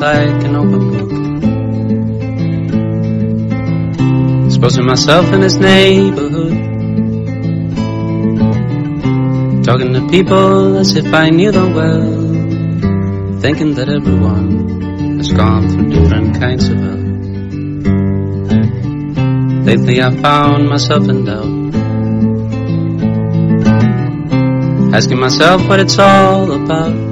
like an open book. Exposing myself in this neighborhood. Talking to people as if I knew them well. Thinking that everyone has gone through different kinds of hell. Lately I found myself in doubt. Asking myself what it's all about.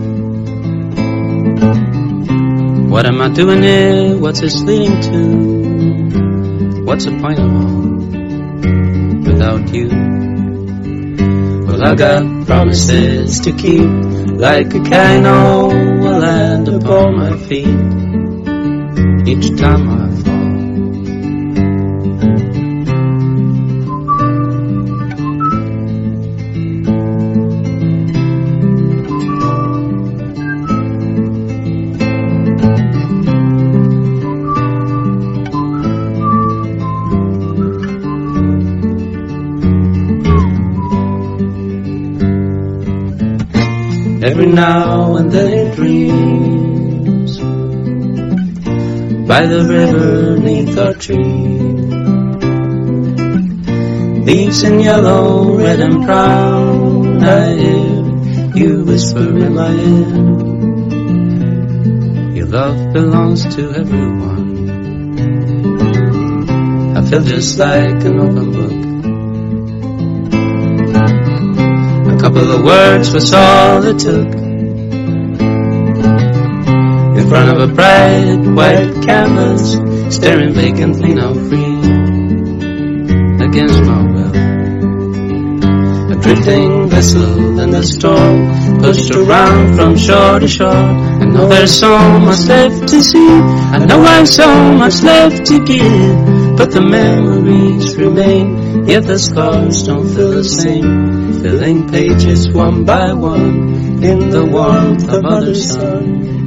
What am I doing here? What's this leading to? What's the point of all without you? Well, I got promises to keep, like a cano will land upon my feet each time I Every now and then it dreams by the river neath our tree. Leaves in yellow, red and brown. I hear you whisper in my ear. Your love belongs to everyone. I feel just like an open book. Couple of words was all it took. In front of a bright white canvas, staring vacantly now free against my will. A drifting vessel in the storm, pushed around from shore to shore. I know there's so much left to see. I know I've so much left to give, but the memories remain. Yet the scars don't feel the same, filling pages one by one in the warmth of other sun.